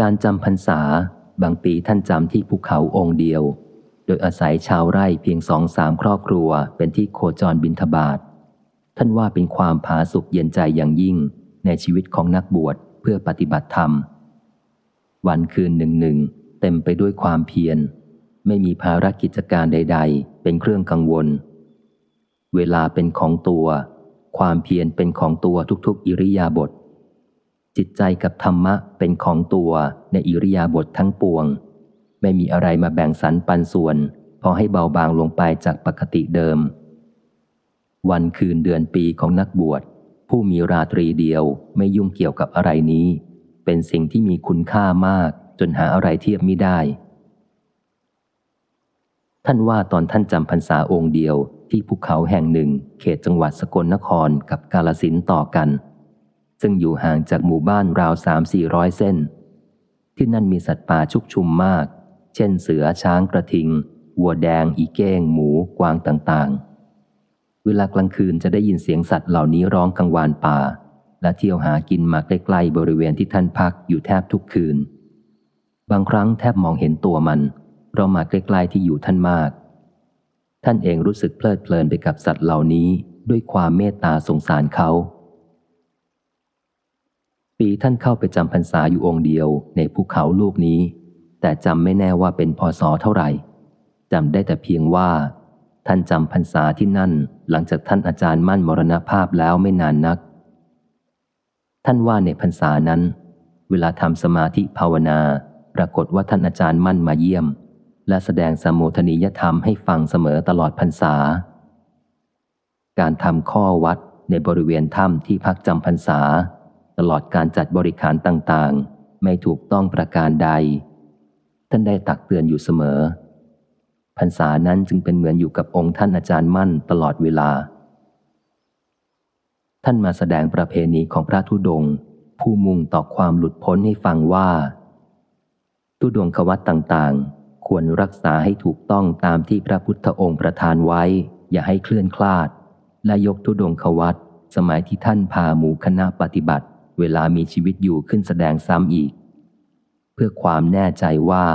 การจำพรรษาบางปีท่านจำที่ภูเขาองค์เดียว โดยอาศัยชาวไร่เพียงสองสามครอบครัวเป็นที่โคจรบินทบาทท่านว่าเป็นความผาสุกเย็นใจอย่างยิ่งในชีวิตของนักบวชเพื่อปฏิบัติธรรม วันคืนหนึ่งหนึ่งเต็มไปด้วยความเพียร ไม่มีภารกิจการใด ๆ เป็นเครื่องกังวล เวลาเป็นของตัว ความเพียรเป็นของตัวทุกๆ อิริยาบถ จิตใจกับธรรมะเป็นของตัวในอิริยาบถททั้งปวง ไม่มีอะไรมาแบ่งสรรปันส่วน พอให้เบาบางลงไปจากปกติเดิม วันคืนเดือนปีของนักบวช ผู้มีราตรีเดียวไม่ยุ่งเกี่ยวกับอะไรนี้ เป็นสิ่งที่มีคุณค่ามากจนหาอะไรเทียบไม่ได้ ท่านว่าตอนท่านจำพรรษาองค์เดียวที่ภูเขาแห่งหนึ่ง เขตจังหวัดสกลนครกับกาลสินต่อกัน ซึ่งอยู่ห่างจากหมู่บ้านราวสามสี่ร้อยเส้น ที่นั่นมีสัตว์ป่าชุกชุมมาก เช่นเสือช้างกระทิง วัวแดง อีเก้ง หมู กวางต่างๆ เวลากลางคืนจะได้ยินเสียงสัตว์เหล่านี้ร้องกังวานป่า และเที่ยวหากินมาใกล้ๆบริเวณที่ท่านพักอยู่แทบทุกคืน บางครั้งแทบมองเห็นตัวมันเพราะมาใกล้ๆที่อยู่ท่านมาก ท่านเองรู้สึกเพลิดเพลินไปกับสัตว์เหล่านี้ด้วยความเมตตาสงสารเขา ปีท่านเข้าไปจำพรรษาอยู่องค์เดียวในภูเขาลูกนี้ แต่จำไม่แน่ว่าเป็นพศเท่าไหร่จำได้แต่เพียงว่า ท่านจำพรรษาที่นั่นหลังจากท่านอาจารย์มั่นมรณภาพแล้วไม่นานนัก ท่านว่าในพรรษานั้น เวลาทำสมาธิภาวนา ปรากฏว่าท่านอาจารย์มั่นมาเยี่ยม และแสดงสมุทนียธรรมให้ฟังเสมอตลอดพรรษา การทำข้อวัดในบริเวณถ้ำที่พักจำพรรษา ตลอดการจัดบริการต่างๆ ไม่ถูกต้องประการใด ท่านได้ตักเตือนอยู่เสมอ พรรษานั้นจึงเป็นเหมือนอยู่กับองค์ท่านอาจารย์มั่นตลอดเวลา ท่านมาแสดงประเพณีของพระธุดงผู้มุ่งต่อความหลุดพ้นให้ฟังว่าทุดงควัตต่างๆ ควรรักษาให้ถูกต้องตามที่พระพุทธองค์ประทานไว้ อย่าให้เคลื่อนคลาด และยกทุดงควัตสมัยที่ท่านพาหมู่คณะปฏิบัติ เวลามีชีวิตอยู่ขึ้นแสดงซ้ำอีก เพื่อความแน่ใจว่า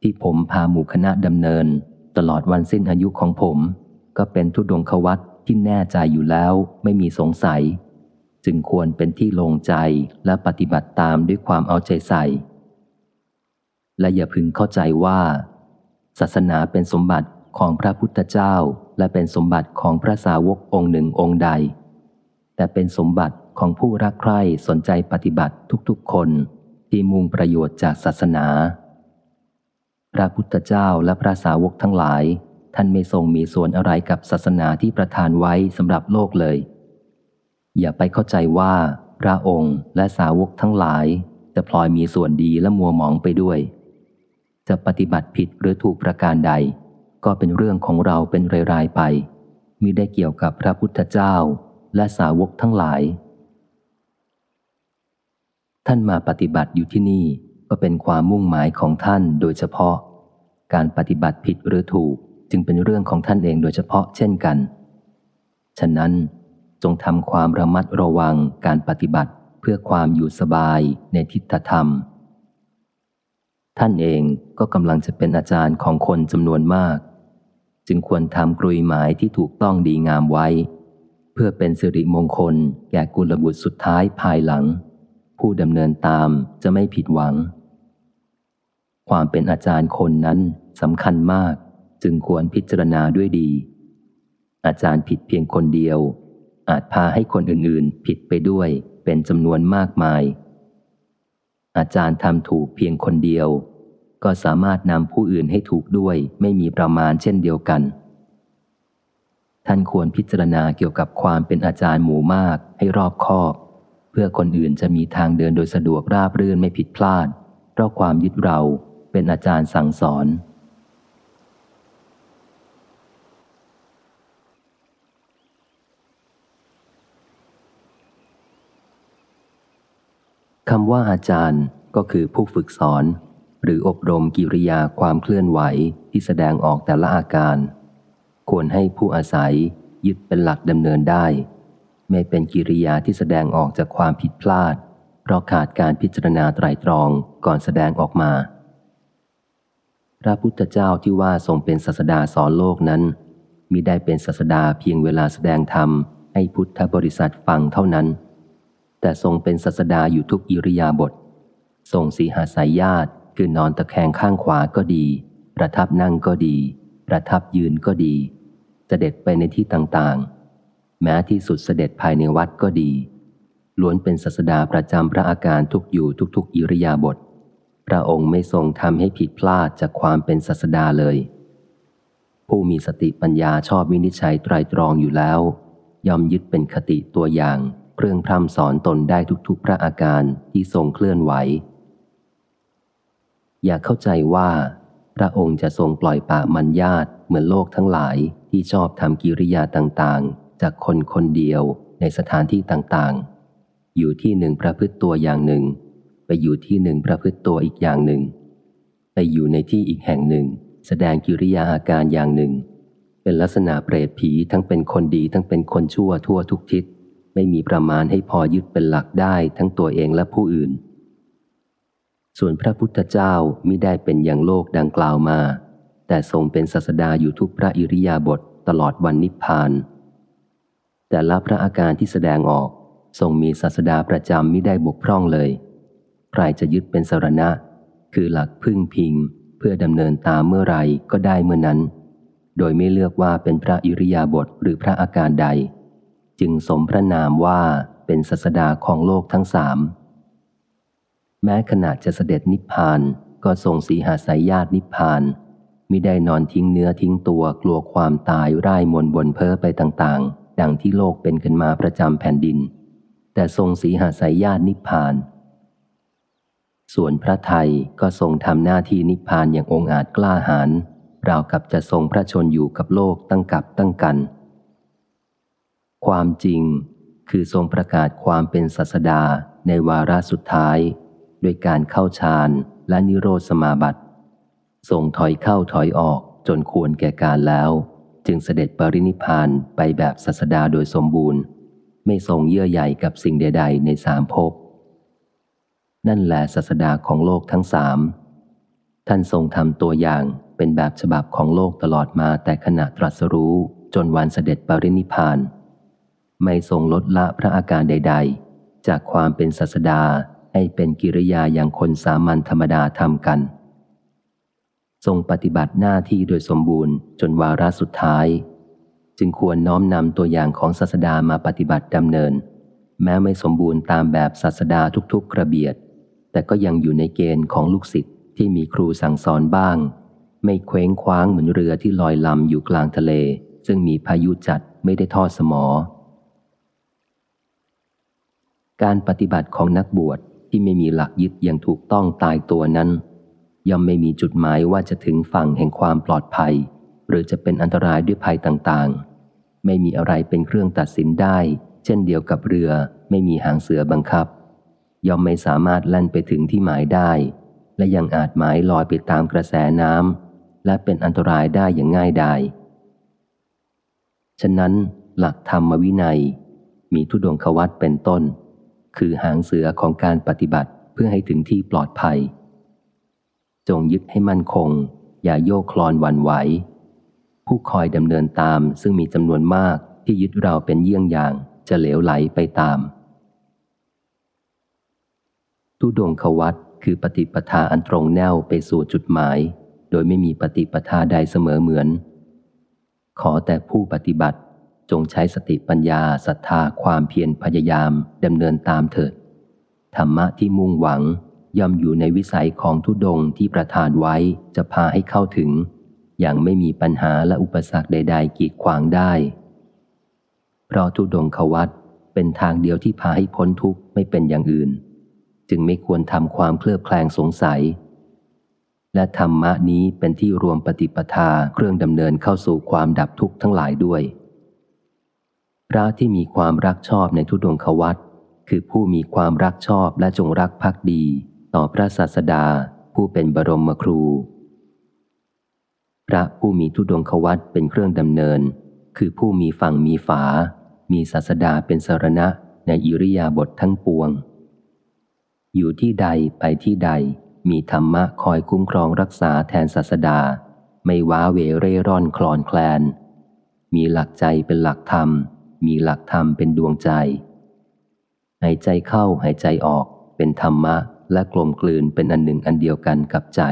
ที่ผมพาหมู่คณะดำเนิน ตลอดวันสิ้นอายุของผม ก็เป็นทุดงควัตที่แน่ใจอยู่แล้วไม่มีสงสัย จึงควรเป็นที่ลงใจและปฏิบัติตามด้วยความเอาใจใส่ และอย่าพึงเข้าใจว่า ศาสนาเป็นสมบัติของพระพุทธเจ้าและเป็นสมบัติของพระสาวกองค์หนึ่งองค์ใด แต่เป็นสมบัติ ของผู้รักใคร่สนใจปฏิบัติทุกๆคน ที่มุ่งประโยชน์จากศาสนา พระพุทธเจ้าและพระสาวกทั้งหลาย ท่านไม่ทรงมีส่วนอะไรกับศาสนาที่ประทานไว้สำหรับโลกเลย อย่าไปเข้าใจว่า พระองค์และสาวกทั้งหลาย จะพลอยมีส่วนดีและมัวหมองไปด้วย จะปฏิบัติผิดหรือถูกประการใด ก็เป็นเรื่องของเราเป็นรายๆไปมิได้เกี่ยวกับพระพุทธเจ้าและสาวกทั้งหลาย ท่านมาปฏิบัติอยู่ที่นี่ก็เป็นความมุ่งหมายของท่านโดยเฉพาะ การปฏิบัติผิดหรือถูกจึงเป็นเรื่องของท่านเองโดยเฉพาะเช่นกัน ฉะนั้นจงทำความระมัดระวังการปฏิบัติเพื่อความอยู่สบายในทิฏฐธรรม ท่านเองก็กำลังจะเป็นอาจารย์ของคนจำนวนมาก จึงควรทำกรุยหมายที่ถูกต้องดีงามไว้ เพื่อเป็นสิริมงคลแก่กุลบุตรสุดท้ายภายหลัง ผู้ดำเนินตามจะไม่ผิดหวัง ความเป็นอาจารย์คนนั้นสำคัญมากจึงควรพิจารณาด้วยดี อาจารย์ผิดเพียงคนเดียว อาจพาให้คนอื่นๆ ผิดไปด้วยเป็นจำนวนมากมาย อาจารย์ทำถูกเพียงคนเดียว ก็สามารถนำผู้อื่นให้ถูกด้วยไม่มีประมาณเช่นเดียวกัน ท่านควรพิจารณาเกี่ยวกับความเป็นอาจารย์หมู่มากให้รอบคอบ เพื่อคนอื่นจะมีทางเดินโดยสะดวกราบรื่นไม่ผิดพลาด เพราะความยึดเราเป็นอาจารย์สั่งสอน คำว่าอาจารย์ก็คือผู้ฝึกสอน หรืออบรมกิริยาความเคลื่อนไหวที่แสดงออกแต่ละอาการ ควรให้ผู้อาศัยยึดเป็นหลักดำเนินได้ ไม่เป็นกิริยาที่แสดงออกจากความผิดพลาด เพราะขาดการพิจารณาไตรตรองก่อนแสดงออกมา พระพุทธเจ้าที่ว่าทรงเป็นศาสดาสอนโลกนั้นมิได้เป็นศาสดาเพียงเวลาแสดงธรรมให้พุทธบริษัทฟังเท่านั้น แต่ทรงเป็นศาสดาอยู่ทุกอิริยาบถทรงสีหาสายญาติคือนอนตะแคงข้างขวาก็ดี ประทับนั่งก็ดี ประทับยืนก็ดีเสด็จไปในที่ต่างๆ แม้ที่สุดเสด็จภายในวัดก็ดี ล้วนเป็นศาสดาประจำพระอาการทุกอยู่ทุกๆ อิริยาบถพระองค์ไม่ทรงทำให้ผิดพลาดจากความเป็นศาสดาเลย ผู้มีสติปัญญาชอบวินิจฉัยไตรตรองอยู่แล้ว ยอมยึดเป็นคติตัวอย่างเครื่องพร่ำสอนตนได้ทุกๆ พระอาการที่ทรงเคลื่อนไหว อย่าเข้าใจว่า พระองค์จะทรงปล่อยปะมันญาตเหมือนโลกทั้งหลายที่ชอบทำกิริยาต่างๆ จากคนคนเดียวในสถานที่ต่างๆ อยู่ที่หนึ่งประพฤติตัวอย่างหนึ่ง ไปอยู่ที่หนึ่งประพฤติตัวอีกอย่างหนึ่ง ไปอยู่ในที่อีกแห่งหนึ่ง แสดงกิริยาอาการอย่างหนึ่ง เป็นลักษณะเปรตผีทั้งเป็นคนดีทั้งเป็นคนชั่วทั่วทุกทิศ ไม่มีประมาณให้พอยึดเป็นหลักได้ทั้งตัวเองและผู้อื่น ส่วนพระพุทธเจ้ามิได้เป็นอย่างโลกดังกล่าวมา แต่ทรงเป็นศาสดาอยู่ทุกพระอิริยาบถตลอดวันนิพพาน แต่ละพระอาการที่แสดงออก ทรงมีศาสดาประจำมิได้บกพร่องเลย ใครจะยึดเป็นสารณะ คือหลักพึ่งพิง เพื่อดำเนินตามเมื่อไรก็ได้เมื่อนั้น โดยไม่เลือกว่าเป็นพระอิริยาบถหรือพระอาการใด จึงสมพระนามว่าเป็นศาสดาของโลกทั้งสาม แม้ขณะจะเสด็จนิพพานก็ทรงสีหาสายญาตินิพพานมิได้นอนทิ้งเนื้อทิ้งตัวกลัวความตายไร่ายมนบนเพ้อไปต่างๆ ดังที่โลกเป็นกันมาประจำแผ่นดิน แต่ทรงสีหาสายญาตินิพพาน ส่วนพระไทยก็ทรงทำหน้าที่นิพพานอย่างองอาจกล้าหาญราวกับจะทรงพระชนอยู่กับโลกตั้งกับตั้งกัน ความจริงคือทรงประกาศความเป็นศาสดาในวาระสุดท้ายด้วยการเข้าฌานและนิโรธสมาบัติส่งถอยเข้าถอยออกจนควรแก่การแล้ว จึงเสด็จปรินิพานไปแบบศาสดาโดยสมบูรณ์ ไม่ทรงเยื่อใหญ่กับสิ่งใด ๆ ในสามภพนั่นแหละศาสดาของโลกทั้งสาม ท่านทรงทำตัวอย่างเป็นแบบฉบับของโลกตลอดมาแต่ขณะตรัสรู้จนวันเสด็จปรินิพาน ไม่ทรงลดละพระอาการใด ๆ จากความเป็นศาสดาให้เป็นกิริยาอย่างคนสามัญธรรมดาทำกัน ทรงปฏิบัติหน้าที่โดยสมบูรณ์จนวาระสุดท้าย จึงควรน้อมนำตัวอย่างของศาสดามาปฏิบัติดำเนิน แม้ไม่สมบูรณ์ตามแบบศาสดาทุกๆกระเบียด แต่ก็ยังอยู่ในเกณฑ์ของลูกศิษย์ที่มีครูสั่งสอนบ้าง ไม่เคว้งคว้างเหมือนเรือที่ลอยลำอยู่กลางทะเล ซึ่งมีพายุจัดไม่ได้ทอดสมอ การปฏิบัติของนักบวชที่ไม่มีหลักยึดอย่างถูกต้องตายตัวนั้น ย่อมไม่มีจุดหมายว่าจะถึงฝั่งแห่งความปลอดภัย หรือจะเป็นอันตรายด้วยภัยต่างๆ ไม่มีอะไรเป็นเครื่องตัดสินได้ เช่นเดียวกับเรือไม่มีหางเสือบังคับ ย่อมไม่สามารถแล่นไปถึงที่หมายได้ และยังอาจหมายลอยไปตามกระแสน้ำและเป็นอันตรายได้อย่างง่ายดายฉะนั้นหลักธรรมวินัย มีทุดงควัตเป็นต้น คือหางเสือของการปฏิบัติเพื่อให้ถึงที่ปลอดภัย จงยึดให้มั่นคง อย่าโยกคลอนวันไหว ผู้คอยดำเนินตามซึ่งมีจำนวนมากที่ยึดเราเป็นเยี่ยงอย่างจะเหลวไหลไปตามทุดงควัตคือปฏิปทาอันตรงแนวไปสู่จุดหมาย โดยไม่มีปฏิปทาใดเสมอเหมือน ขอแต่ผู้ปฏิบัติจงใช้สติปัญญาศรัทธาความเพียรพยายามดำเนินตามเถิด ธรรมะที่มุ่งหวัง ย่อมอยู่ในวิสัยของทุดงที่ประทานไว้จะพาให้เข้าถึง อย่างไม่มีปัญหาและอุปสรรคใด ๆ กีดขวางได้ เพราะทุดงขวัตเป็นทางเดียวที่พาให้พ้นทุกข์ไม่เป็นอย่างอื่น จึงไม่ควรทำความเคลือบแคลงสงสัย และธรรมะนี้เป็นที่รวมปฏิปทาเครื่องดำเนินเข้าสู่ความดับทุกข์ทั้งหลายด้วย พระที่มีความรักชอบในทุดงควัตคือผู้มีความรักชอบและจงรักภักดี ต่อพระศาสดาผู้เป็นบรมครู พระผู้มีทุดงควัตเป็นเครื่องดำเนิน คือผู้มีฝั่งมีฝา มีศาสดาเป็นสารณะในอิริยาบถททั้งปวง อยู่ที่ใดไปที่ใด มีธรรมะคอยคุ้มครองรักษาแทนศาสดา ไม่ว้าเวเร่ร่อนคลอนแคลน มีหลักใจเป็นหลักธรรม มีหลักธรรมเป็นดวงใจ หายใจเข้าหายใจออกเป็นธรรมะ และกลมกลืนเป็นอันหนึ่งอันเดียวกันกับใจ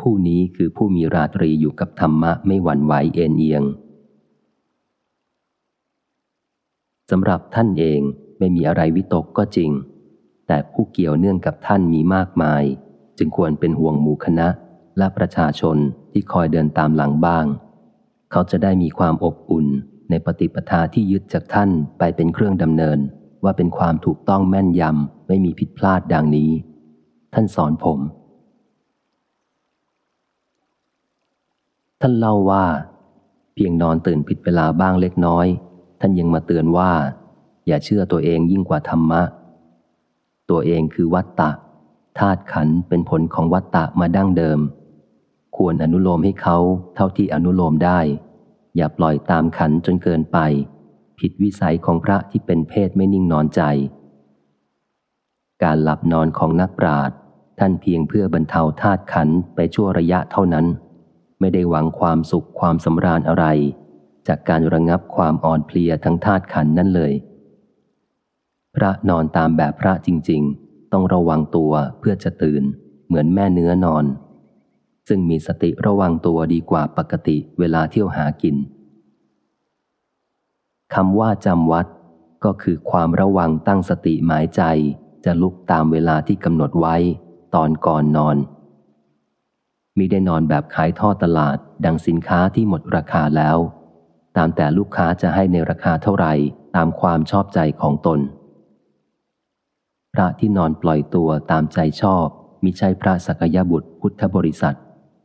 ผู้นี้คือผู้มีราตรีอยู่กับธรรมะไม่หวั่นไหวเอ็นเอียงสำหรับท่านเองไม่มีอะไรวิตกก็จริง แต่ผู้เกี่ยวเนื่องกับท่านมีมากมาย จึงควรเป็นห่วงหมู่คณะและประชาชนที่คอยเดินตามหลังบ้าง เขาจะได้มีความอบอุ่นในปฏิปทาที่ยึดจากท่านไปเป็นเครื่องดำเนินว่าเป็นความถูกต้องแม่นยำ ไม่มีผิดพลาดดังนี้ ท่านสอนผม ท่านเล่าว่า เพียงนอนตื่นผิดเวลาบ้างเล็กน้อย ท่านยังมาเตือนว่า อย่าเชื่อตัวเองยิ่งกว่าธรรมะ ตัวเองคือวัตตะธาตุขันเป็นผลของวัตตะมาดั้งเดิม ควรอนุโลมให้เขาเท่าที่อนุโลมได้ อย่าปล่อยตามขันจนเกินไป ผิดวิสัยของพระที่เป็นเพศไม่นิ่งนอนใจ การหลับนอนของนักปราชญ์ท่านเพียงเพื่อบรรเทาธาตุขันไปชั่วระยะเท่านั้น ไม่ได้หวังความสุขความสำราญอะไร จากการระงงับความอ่อนเพลียทั้งธาตุขันนั่นเลย พระนอนตามแบบพระจริง ๆ ต้องระวังตัวเพื่อจะตื่น เหมือนแม่เนื้อนอน ซึ่งมีสติระวังตัวดีกว่าปกติเวลาเที่ยวหากินคำว่าจำวัดก็คือความระวังตั้งสติหมายใจ จะลุกตามเวลาที่กำหนดไว้ตอนก่อนนอน มิได้นอนแบบขายท่อตลาดดังสินค้าที่หมดราคาแล้ว ตามแต่ลูกค้าจะให้ในราคาเท่าไหร่ตามความชอบใจของตน พระที่นอนปล่อยตัวตามใจชอบมิใช่พระสักยบุตรพุทธบริษัท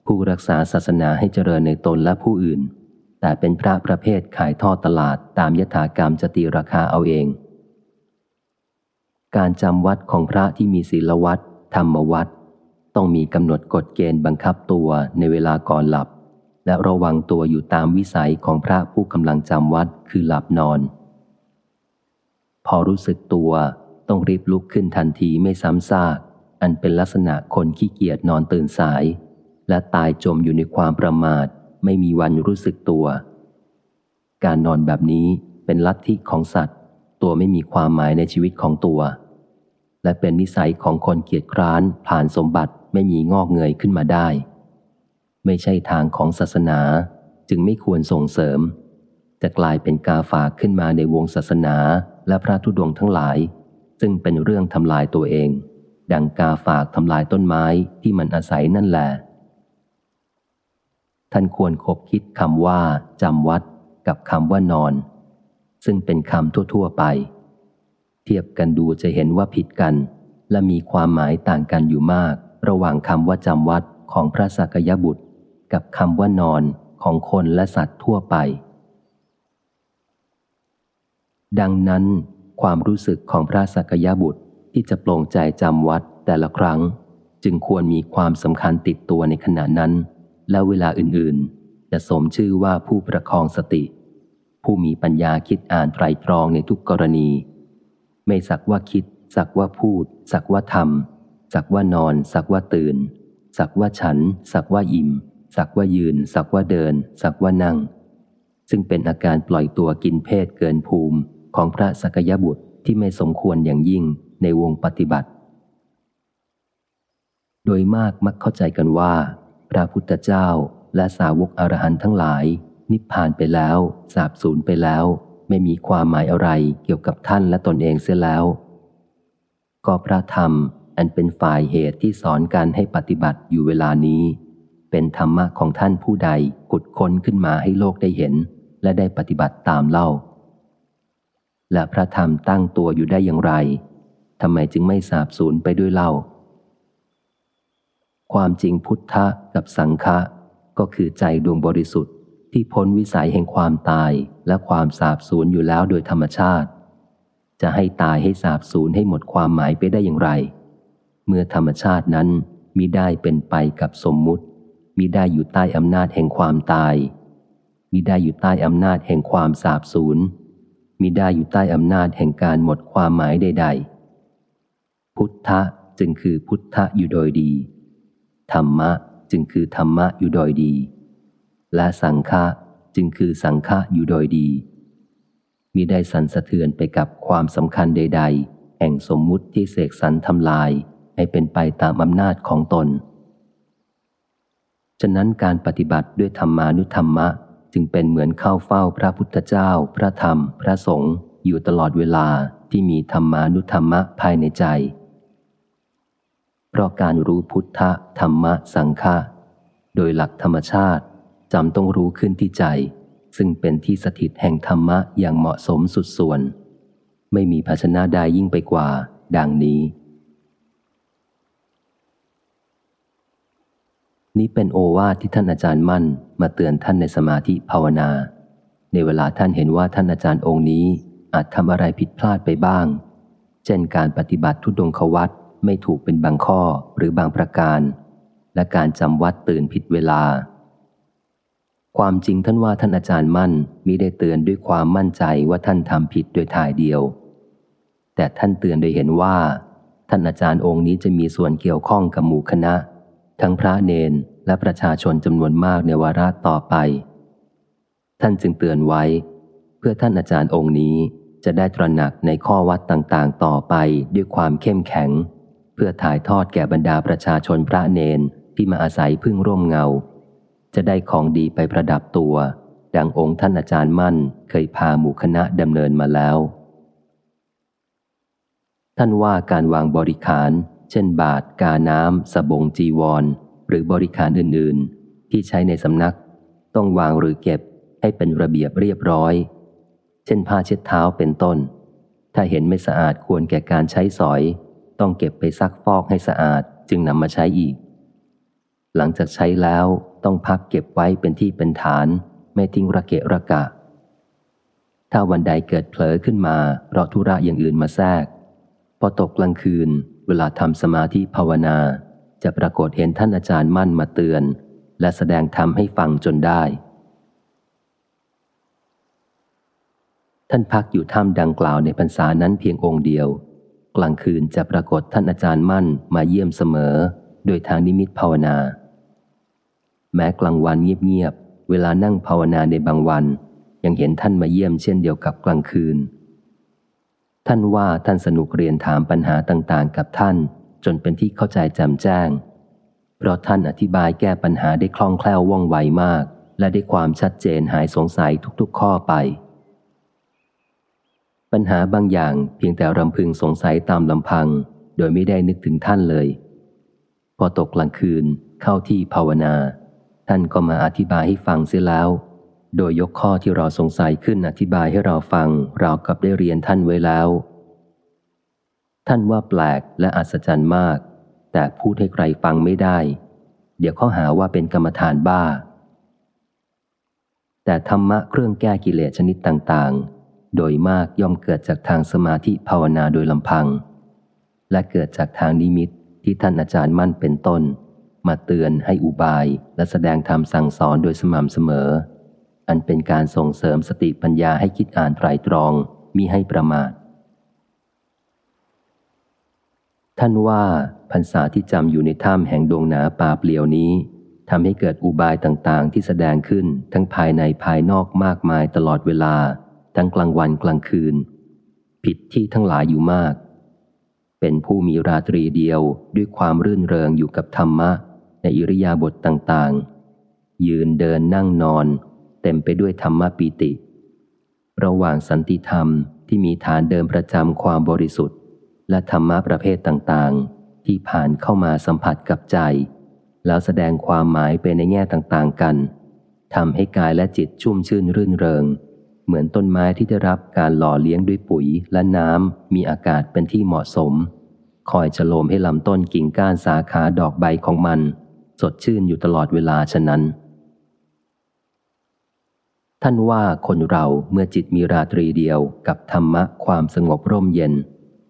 ผู้รักษาศาสนาให้เจริญในตนและผู้อื่น แต่เป็นพระประเภทขายทอดตลาดตามยถากรรมจะตีราคาเอาเอง การจำวัดของพระที่มีศีลวัดธรรมวัดต้องมีกำหนดกฎเกณฑ์บังคับตัวในเวลาก่อนหลับ และระวังตัวอยู่ตามวิสัยของพระผู้กำลังจำวัดคือหลับนอน พอรู้สึกตัวต้องรีบลุกขึ้นทันทีไม่ซ้ำซาก อันเป็นลักษณะคนขี้เกียจนอนตื่นสาย และตายจมอยู่ในความประมาท ไม่มีวันรู้สึกตัว การนอนแบบนี้เป็นลัทธิของสัตว์ ตัวไม่มีความหมายในชีวิตของตัว และเป็นนิสัยของคนเกียจคร้านผ่านสมบัติไม่มีงอกเงยขึ้นมาได้ ไม่ใช่ทางของศาสนาจึงไม่ควรส่งเสริม จะกลายเป็นกาฝากขึ้นมาในวงศาสนาและพระธุดงทั้งหลาย ซึ่งเป็นเรื่องทำลายตัวเอง ดังกาฝากทำลายต้นไม้ที่มันอาศัยนั่นแหละท่านควรคบคิดคำว่าจำวัดกับคำว่านอน ซึ่งเป็นคำทั่ว ๆ ไป ทียบกันดูจะเห็นว่าผิดกัน และมีความหมายต่างกันอยู่มาก ระหว่างคำว่าจำวัดของพระสักยบุตร กับคำว่านอนของคนและสัตว์ทั่วไป ดังนั้น ความรู้สึกของพระสักยบุตรที่จะปลงใจจำวัดแต่ละครั้ง จึงควรมีความสำคัญติดตัวในขณะนั้น และเวลาอื่นๆ จะสมชื่อว่าผู้ประคองสติ ผู้มีปัญญาคิดอ่านไตรตรองในทุกกรณี ไม่สักว่าคิด สักว่าพูด สักว่าทำสักว่านอน สักว่าตื่น สักว่าฉัน สักว่าอิ่ม สักว่ายืน สักว่าเดิน สักว่านั่ง ซึ่งเป็นอาการปล่อยตัวกินเพศเกินภูมิของพระสกยบุตรที่ไม่สมควรอย่างยิ่งในวงปฏิบัติ โดยมากมักเข้าใจกันว่า พระพุทธเจ้าและสาวกอรหันทั้งหลาย นิพพานไปแล้ว สาบสูญไปแล้ว ไม่มีความหมายอะไรเกี่ยวกับท่านและตนเองเสียแล้ว ก็พระธรรมอันเป็นฝ่ายเหตุที่สอนการให้ปฏิบัติอยู่เวลานี้ เป็นธรรมะของท่านผู้ใดขุดค้นขึ้นมาให้โลกได้เห็น และได้ปฏิบัติตามเล่า และพระธรรมตั้งตัวอยู่ได้อย่างไรทำไมจึงไม่สาบสูญไปด้วยเล่า ความจริงพุทธะกับสังฆะก็คือใจดวงบริสุทธิ์ ที่พ้นวิสัยแห่งความตายและความสาบสูญอยู่แล้วโดยธรรมชาติ จะให้ตายให้สาบสูญให้หมดความหมายไปได้อย่างไร เมื่อธรรมชาตินั้นมิได้เป็นไปกับสมมุติมิได้อยู่ใต้อำนาจแห่งความตายมิได้อยู่ใต้อำนาจแห่งความสาบสูญมิได้อยู่ใต้อำนาจแห่งการหมดความหมายใด ๆ พุทธะจึงคือพุทธะอยู่โดยดี ธรรมะจึงคือธรรมะอยู่โดยดี และสังฆะจึงคือสังฆะอยู่โดยดีมิได้สันสะเทือนไปกับความสำคัญใด ๆ แห่งสมมุติที่เสกสรรทำลายให้เป็นไปตามอำนาจของตน ฉะนั้นการปฏิบัติด้วยธรรมานุธรรมะ จึงเป็นเหมือนเข้าเฝ้าพระพุทธเจ้า พระธรรม พระสงฆ์อยู่ตลอดเวลาที่มีธรรมานุธรรมะภายในใจ เพราะการรู้พุทธธรรมะสังฆะโดยหลักธรรมชาติ จำต้องรู้ขึ้นที่ใจ ซึ่งเป็นที่สถิตแห่งธรรมะอย่างเหมาะสมสุดส่วน ไม่มีภาชนะใดยิ่งไปกว่า ดังนี้ นี้เป็นโอวาทที่ท่านอาจารย์มั่น มาเตือนท่านในสมาธิภาวนา ในเวลาท่านเห็นว่าท่านอาจารย์องค์นี้อาจทำอะไรผิดพลาดไปบ้าง เช่นการปฏิบัติทุดงควัตไม่ถูกเป็นบางข้อหรือบางประการ และการจำวัดตื่นผิดเวลา ความจริงท่านว่าท่านอาจารย์มั่นมิได้เตือนด้วยความมั่นใจว่าท่านทำผิดโดยถ่ายเดียว แต่ท่านเตือนโดยเห็นว่า ท่านอาจารย์องค์นี้จะมีส่วนเกี่ยวข้องกับหมู่คณะ ทั้งพระเนนและประชาชนจำนวนมากในวาระต่อไป ท่านจึงเตือนไว้ เพื่อท่านอาจารย์องค์นี้จะได้ตระหนักในข้อวัดต่างๆ ต่อไปด้วยความเข้มแข็ง เพื่อถ่ายทอดแก่บรรดาประชาชนพระเนนที่มาอาศัยพึ่งร่มเงา จะได้ของดีไปประดับตัว ดังองค์ท่านอาจารย์มั่นเคยพาหมู่คณะดำเนินมาแล้ว ท่านว่าการวางบริขาร เช่นบาท กาน้ำสบงจีวร หรือบริขารอื่นๆ ที่ใช้ในสำนัก ต้องวางหรือเก็บให้เป็นระเบียบเรียบร้อย เช่นผ้าเช็ดเท้าเป็นต้น ถ้าเห็นไม่สะอาดควรแก่การใช้สอย ต้องเก็บไปซักฟอกให้สะอาดจึงนำมาใช้อีก หลังจากใช้แล้ว ต้องพักเก็บไว้เป็นที่เป็นฐาน ไม่ทิ้งระเกะระกะ ถ้าวันใดเกิดเผลอขึ้นมาเพราะธุระอย่างอื่นมาแทรก พอตกกลางคืน เวลาทำสมาธิภาวนา จะปรากฏเห็นท่านอาจารย์มั่นมาเตือน และแสดงธรรมให้ฟังจนได้ ท่านพักอยู่ถ้ำดังกล่าวในพรรษานั้นเพียงองค์เดียว กลางคืนจะปรากฏท่านอาจารย์มั่นมาเยี่ยมเสมอ โดยทางนิมิตภาวนา แม้กลางวันเงียบๆ เวลานั่งภาวนาในบางวัน ยังเห็นท่านมาเยี่ยมเช่นเดียวกับกลางคืน ท่านว่าท่านสนุกเรียนถามปัญหาต่างๆ กับท่าน จนเป็นที่เข้าใจแจ่มแจ้ง เพราะท่านอธิบายแก้ปัญหาได้คล่องแคล่วว่องไวมาก และได้ความชัดเจนหายสงสัยทุกๆ ข้อไป ปัญหาบางอย่างเพียงแต่รำพึงสงสัยตามลำพัง โดยไม่ได้นึกถึงท่านเลย พอตกกลางคืนเข้าที่ภาวนา ท่านก็มาอธิบายให้ฟังเสียแล้ว โดยยกข้อที่เราสงสัยขึ้นอธิบายให้เราฟังเรากับได้เรียนท่านไว้แล้ว ท่านว่าแปลกและอัศจรรย์มาก แต่พูดให้ใครฟังไม่ได้ เดี๋ยวเขาหาว่าเป็นกรรมฐานบ้า แต่ธรรมะเครื่องแก้กิเลสชนิดต่างๆ โดยมากย่อมเกิดจากทางสมาธิภาวนาโดยลำพัง และเกิดจากทางนิมิตที่ท่านอาจารย์มั่นเป็นต้น มาเตือนให้อุบายและแสดงธรรมสั่งสอนโดยสม่ำเสมอ อันเป็นการส่งเสริมสติปัญญาให้คิดอ่านไตรตรองมิให้ประมาท ท่านว่าพรรษาที่จำอยู่ในถ้ำแห่งดวงหนาป่าเปลี่ยวนี้ทำให้เกิดอุบายต่างๆ ที่แสดงขึ้นทั้งภายในภายนอกมากมายตลอดเวลา ทั้งกลางวันกลางคืน ผิดที่ทั้งหลายอยู่มาก เป็นผู้มีราตรีเดียวด้วยความรื่นเริงอยู่กับธรรมะ ในอิริยาบถต่างๆ ยืนเดินนั่งนอน เต็มไปด้วยธรรมปีติ ระหว่างสันติธรรมที่มีฐานเดิมประจำความบริสุทธิ์ และธรรมะประเภทต่างๆ ที่ผ่านเข้ามาสัมผัสกับใจ แล้วแสดงความหมายไปในแง่ต่างๆกันทำให้กายและจิตชุ่มชื่นรื่นเริง เหมือนต้นไม้ที่ได้รับการหล่อเลี้ยงด้วยปุ๋ยและน้ำมีอากาศเป็นที่เหมาะสม คอยฉโลมให้ลำต้นกิ่งก้านสาขาดอกใบของมัน สดชื่นอยู่ตลอดเวลาฉะนั้น ท่านว่าคนเราเมื่อจิตมีราตรีเดียวกับธรรมะความสงบร่มเย็น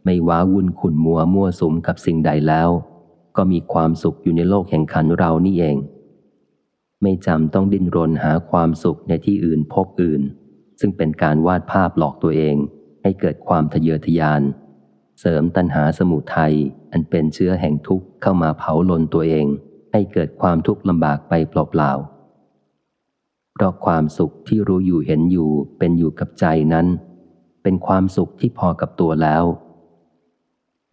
ไม่ว้าวุ่นขุนมัวมั่วสุมกับสิ่งใดแล้ว ก็มีความสุขอยู่ในโลกแห่งขันเรานี่เอง ไม่จำต้องดิ้นรนหาความสุขในที่อื่นพบอื่น ซึ่งเป็นการวาดภาพหลอกตัวเองให้เกิดความทะเยอทะยาน เสริมตัณหาสมุทัยอันเป็นเชื้อแห่งทุกข์เข้ามาเผาลนตัวเอง ให้เกิดความทุกข์ลำบากไปเปล่าๆ เพราะความสุขที่รู้อยู่เห็นอยู่เป็นอยู่กับใจนั้น เป็นความสุขที่พอกับตัวแล้ว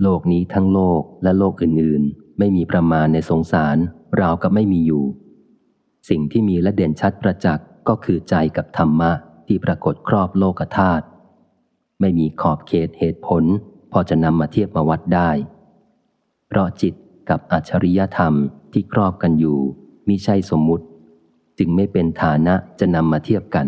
โลกนี้ทั้งโลกและโลกอื่นๆ ไม่มีประมาณในสงสารราวกับไม่มีอยู่ สิ่งที่มีและเด่นชัดประจักษ์ก็คือใจกับธรรมะที่ปรากฏครอบโลกธาตุไม่มีขอบเขตเหตุผล พอจะนำมาเทียบมาวัดได้ เพราะจิต กับอัจฉริยธรรมที่ครอบกันอยู่มิใช่สมมุติ จึงไม่เป็นฐานะจะนำมาเทียบกัน